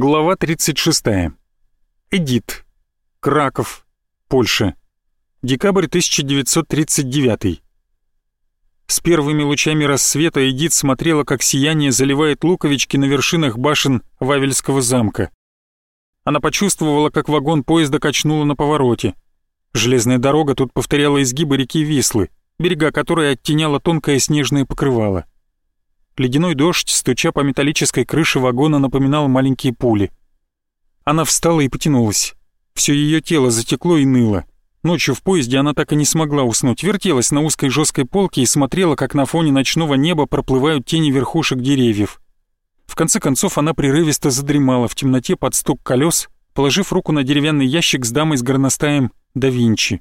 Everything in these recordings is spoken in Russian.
Глава 36. Эдит. Краков. Польша. Декабрь 1939. С первыми лучами рассвета Эдит смотрела, как сияние заливает луковички на вершинах башен Вавельского замка. Она почувствовала, как вагон поезда качнуло на повороте. Железная дорога тут повторяла изгибы реки Вислы, берега которой оттеняла тонкое снежное покрывало. Ледяной дождь, стуча по металлической крыше вагона, напоминал маленькие пули. Она встала и потянулась. Все ее тело затекло и ныло. Ночью в поезде она так и не смогла уснуть, вертелась на узкой жесткой полке и смотрела, как на фоне ночного неба проплывают тени верхушек деревьев. В конце концов она прерывисто задремала в темноте под стук колес, положив руку на деревянный ящик с дамой с горностаем да Винчи.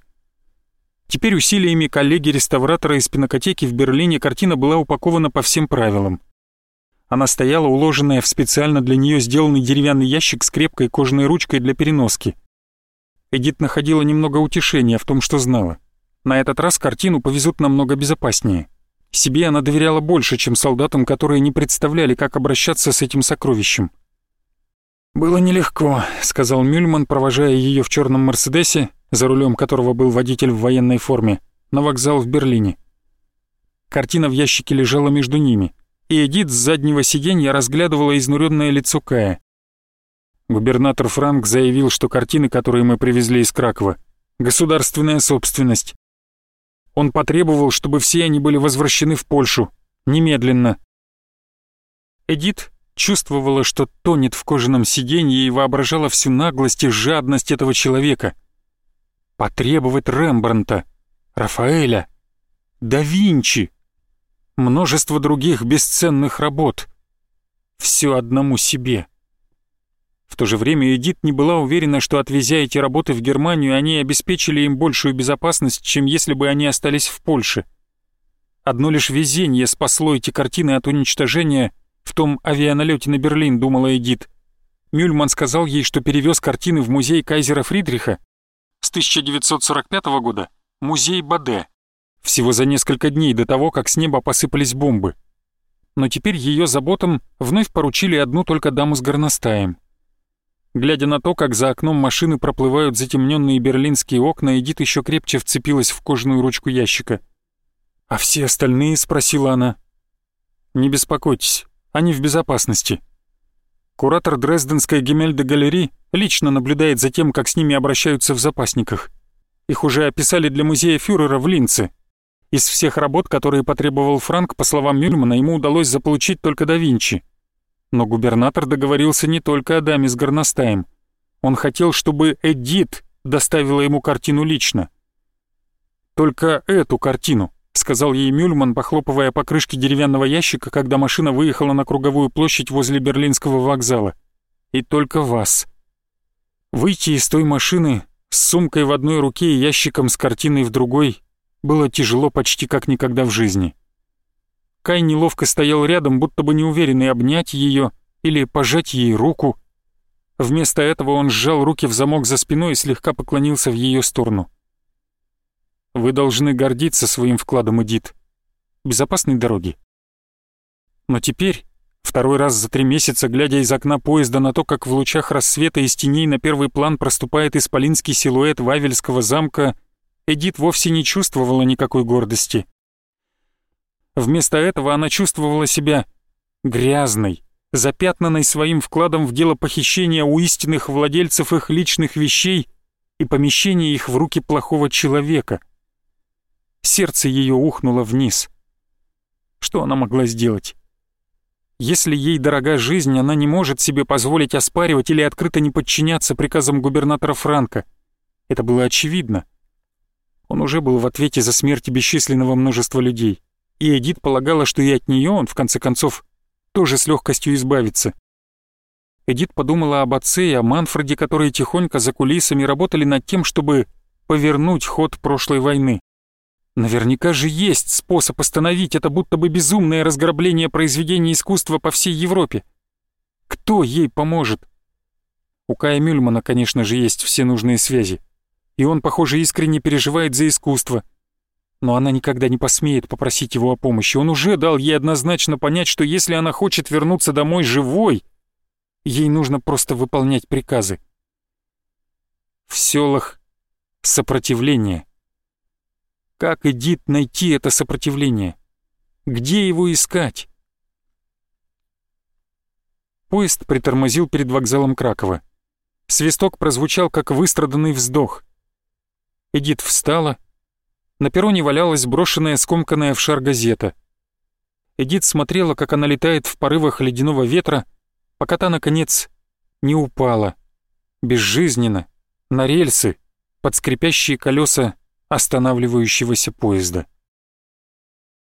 Теперь усилиями коллеги-реставратора из пинокотеки в Берлине картина была упакована по всем правилам. Она стояла, уложенная в специально для нее сделанный деревянный ящик с крепкой кожаной ручкой для переноски. Эдит находила немного утешения в том, что знала. На этот раз картину повезут намного безопаснее. Себе она доверяла больше, чем солдатам, которые не представляли, как обращаться с этим сокровищем. «Было нелегко», — сказал Мюльман, провожая ее в черном Мерседесе, за рулем которого был водитель в военной форме, на вокзал в Берлине. Картина в ящике лежала между ними, и Эдит с заднего сиденья разглядывала изнуренное лицо Кая. Губернатор Франк заявил, что картины, которые мы привезли из Кракова, государственная собственность. Он потребовал, чтобы все они были возвращены в Польшу, немедленно. Эдит чувствовала, что тонет в кожаном сиденье и воображала всю наглость и жадность этого человека — потребовать Рембрандта, Рафаэля, да Винчи, множество других бесценных работ. Все одному себе. В то же время Эдит не была уверена, что отвезя эти работы в Германию, они обеспечили им большую безопасность, чем если бы они остались в Польше. Одно лишь везение спасло эти картины от уничтожения в том авианалете на Берлин, думала Эдит. Мюльман сказал ей, что перевез картины в музей кайзера Фридриха, с 1945 года музей Баде, всего за несколько дней до того, как с неба посыпались бомбы. Но теперь ее заботам вновь поручили одну только даму с горностаем. Глядя на то, как за окном машины проплывают затемненные берлинские окна, Эдит еще крепче вцепилась в кожаную ручку ящика. «А все остальные?» — спросила она. «Не беспокойтесь, они в безопасности», Куратор Дрезденской Гемельде-галереи лично наблюдает за тем, как с ними обращаются в запасниках. Их уже описали для музея фюрера в Линце. Из всех работ, которые потребовал Франк, по словам Мюльмана, ему удалось заполучить только да Винчи. Но губернатор договорился не только о даме с горностаем. Он хотел, чтобы Эдит доставила ему картину лично. Только эту картину, сказал ей Мюльман, похлопывая по крышке деревянного ящика, когда машина выехала на круговую площадь возле Берлинского вокзала. «И только вас». Выйти из той машины с сумкой в одной руке и ящиком с картиной в другой было тяжело почти как никогда в жизни. Кай неловко стоял рядом, будто бы неуверенный обнять ее или пожать ей руку. Вместо этого он сжал руки в замок за спиной и слегка поклонился в ее сторону. Вы должны гордиться своим вкладом, Эдит. Безопасной дороги. Но теперь, второй раз за три месяца, глядя из окна поезда на то, как в лучах рассвета из теней на первый план проступает исполинский силуэт Вавельского замка, Эдит вовсе не чувствовала никакой гордости. Вместо этого она чувствовала себя грязной, запятнанной своим вкладом в дело похищения у истинных владельцев их личных вещей и помещения их в руки плохого человека — Сердце ее ухнуло вниз. Что она могла сделать? Если ей дорога жизнь, она не может себе позволить оспаривать или открыто не подчиняться приказам губернатора Франка. Это было очевидно. Он уже был в ответе за смерть бесчисленного множества людей. И Эдит полагала, что и от нее он, в конце концов, тоже с легкостью избавится. Эдит подумала об отце и о Манфреде, которые тихонько за кулисами работали над тем, чтобы повернуть ход прошлой войны. Наверняка же есть способ остановить это будто бы безумное разграбление произведений искусства по всей Европе. Кто ей поможет? У Кая Мюльмана, конечно же, есть все нужные связи. И он, похоже, искренне переживает за искусство. Но она никогда не посмеет попросить его о помощи. Он уже дал ей однозначно понять, что если она хочет вернуться домой живой, Ей нужно просто выполнять приказы. В селах сопротивление. Как Эдит найти это сопротивление? Где его искать? Поезд притормозил перед вокзалом Кракова. Свисток прозвучал, как выстраданный вздох. Эдит встала. На перроне валялась брошенная скомканная в шар газета. Эдит смотрела, как она летает в порывах ледяного ветра, пока та, наконец, не упала. Безжизненно, на рельсы, под скрипящие колеса останавливающегося поезда.